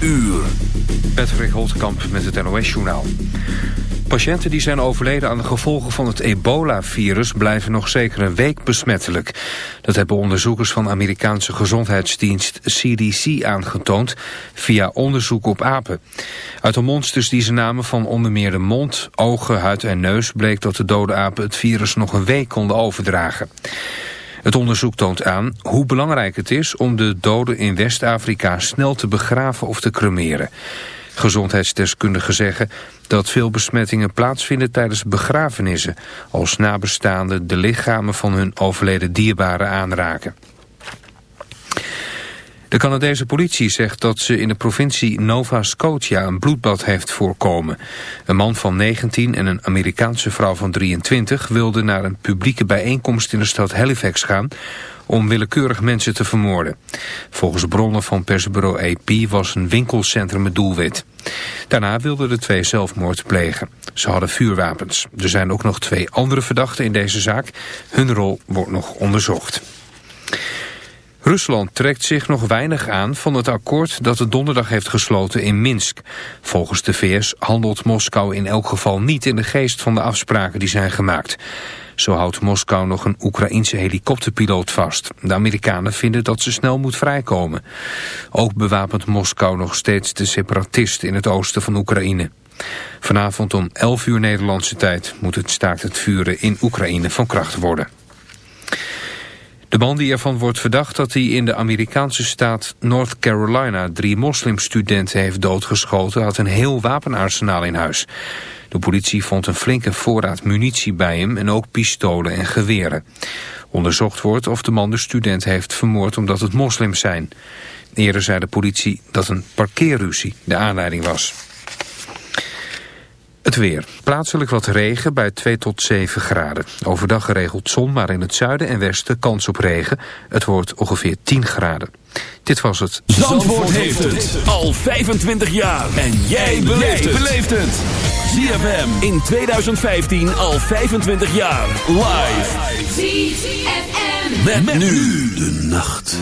uur. Patrick Holtkamp met het NOS-journaal. Patiënten die zijn overleden aan de gevolgen van het ebola-virus... blijven nog zeker een week besmettelijk. Dat hebben onderzoekers van Amerikaanse gezondheidsdienst CDC aangetoond... via onderzoek op apen. Uit de monsters die ze namen van onder meer de mond, ogen, huid en neus... bleek dat de dode apen het virus nog een week konden overdragen. Het onderzoek toont aan hoe belangrijk het is om de doden in West-Afrika snel te begraven of te cremeren. Gezondheidsdeskundigen zeggen dat veel besmettingen plaatsvinden tijdens begrafenissen, als nabestaanden de lichamen van hun overleden dierbaren aanraken. De Canadese politie zegt dat ze in de provincie Nova Scotia een bloedbad heeft voorkomen. Een man van 19 en een Amerikaanse vrouw van 23 wilden naar een publieke bijeenkomst in de stad Halifax gaan om willekeurig mensen te vermoorden. Volgens bronnen van persbureau AP was een winkelcentrum het doelwit. Daarna wilden de twee zelfmoord plegen. Ze hadden vuurwapens. Er zijn ook nog twee andere verdachten in deze zaak. Hun rol wordt nog onderzocht. Rusland trekt zich nog weinig aan van het akkoord dat het donderdag heeft gesloten in Minsk. Volgens de VS handelt Moskou in elk geval niet in de geest van de afspraken die zijn gemaakt. Zo houdt Moskou nog een Oekraïense helikopterpiloot vast. De Amerikanen vinden dat ze snel moet vrijkomen. Ook bewapent Moskou nog steeds de separatisten in het oosten van Oekraïne. Vanavond om 11 uur Nederlandse tijd moet het staakt het vuren in Oekraïne van kracht worden. De man die ervan wordt verdacht dat hij in de Amerikaanse staat North Carolina drie moslimstudenten heeft doodgeschoten had een heel wapenarsenaal in huis. De politie vond een flinke voorraad munitie bij hem en ook pistolen en geweren. Onderzocht wordt of de man de student heeft vermoord omdat het moslims zijn. Eerder zei de politie dat een parkeerruzie de aanleiding was. Het weer. Plaatselijk wat regen bij 2 tot 7 graden. Overdag geregeld zon, maar in het zuiden en westen kans op regen. Het wordt ongeveer 10 graden. Dit was het. Zandvoort, heeft het al 25 jaar. En jij beleeft het. ZFM in 2015 al 25 jaar. Live. ZFM. Met, nu de nacht.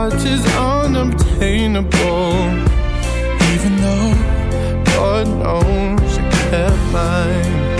heart is unobtainable. Even though God knows I kept mine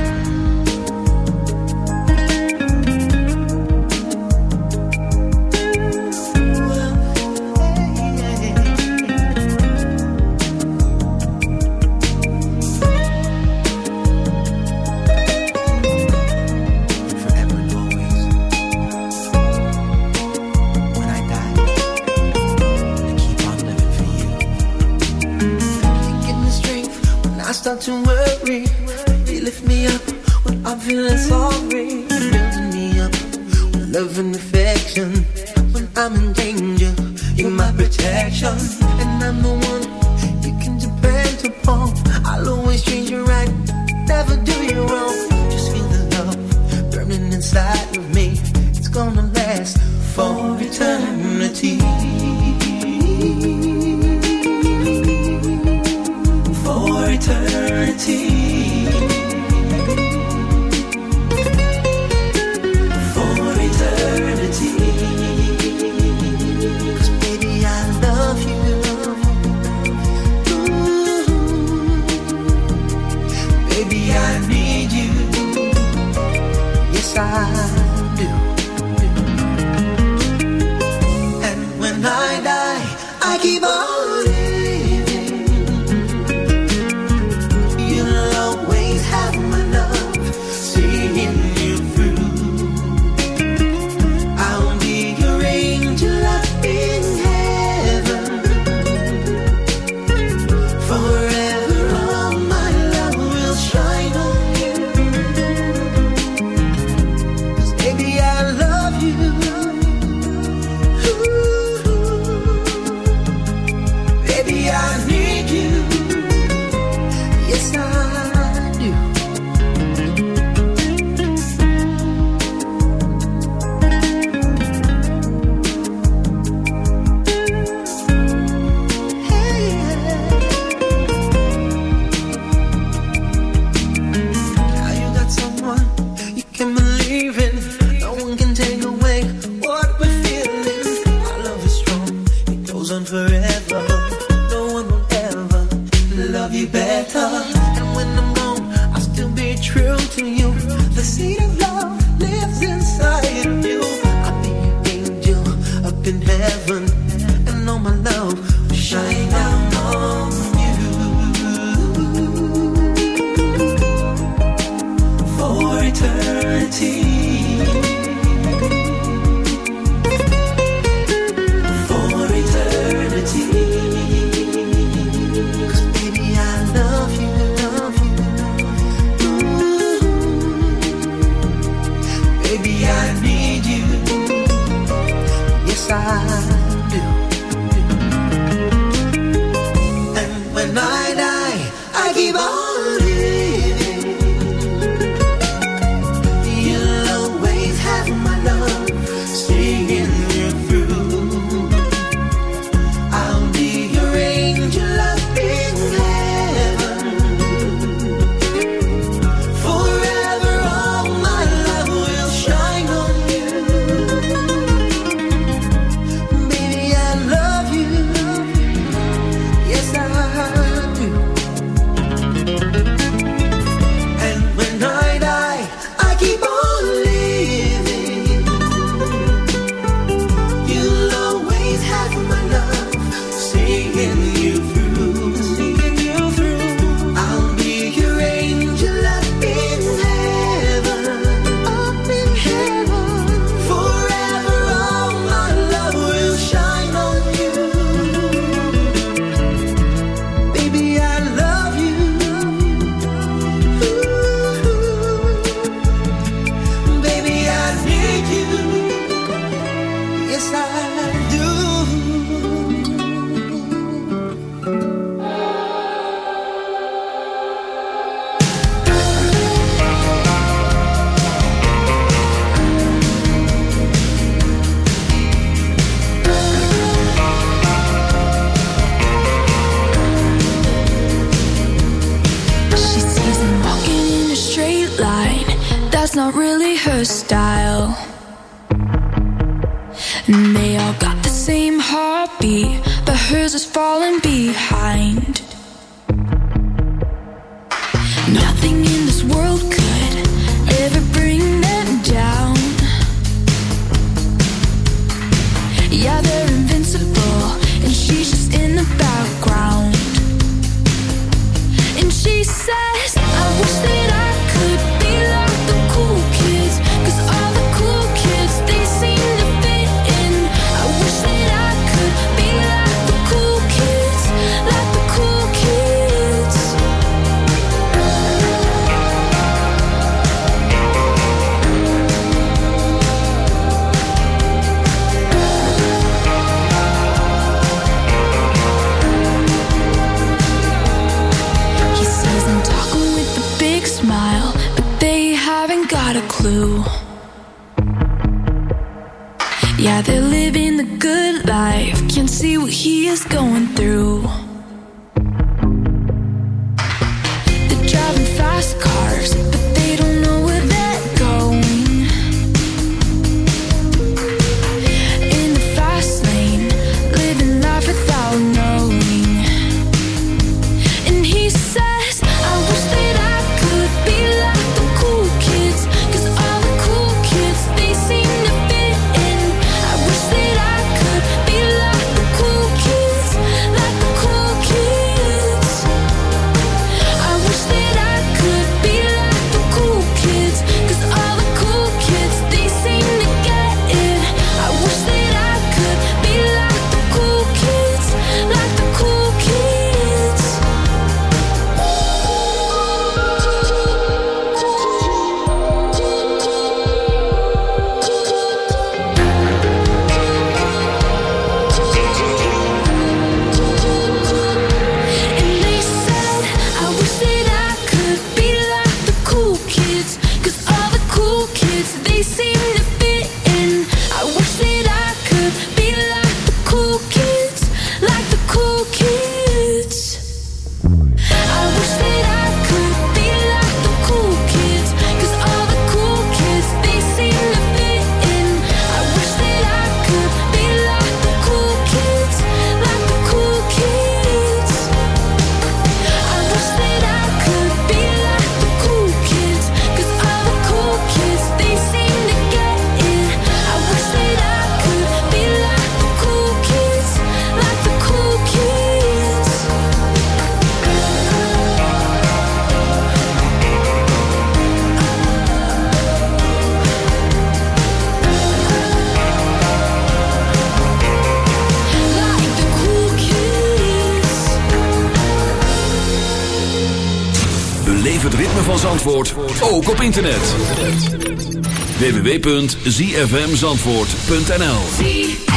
www.zfmzandvoort.nl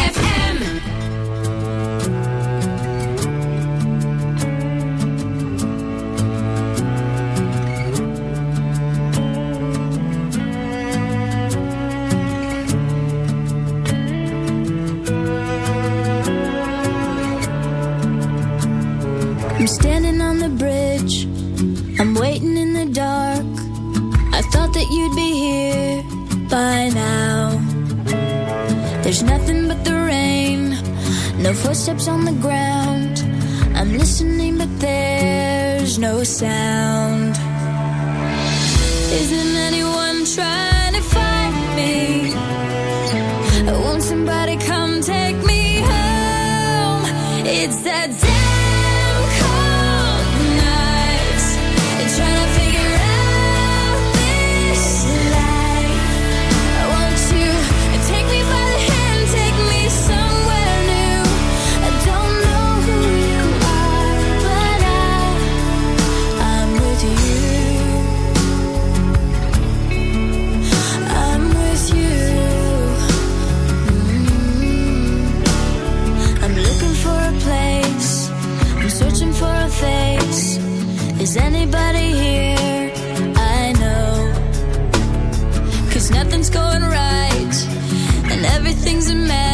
there's no sound. Isn't anyone trying to find me? Won't somebody come take me home? It's that. things that matter.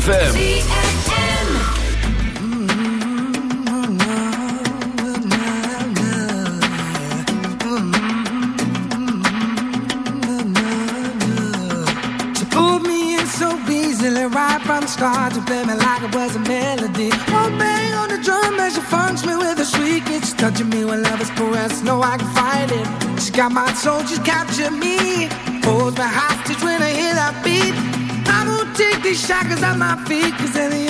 ZFM. Shackles off my feet, cause the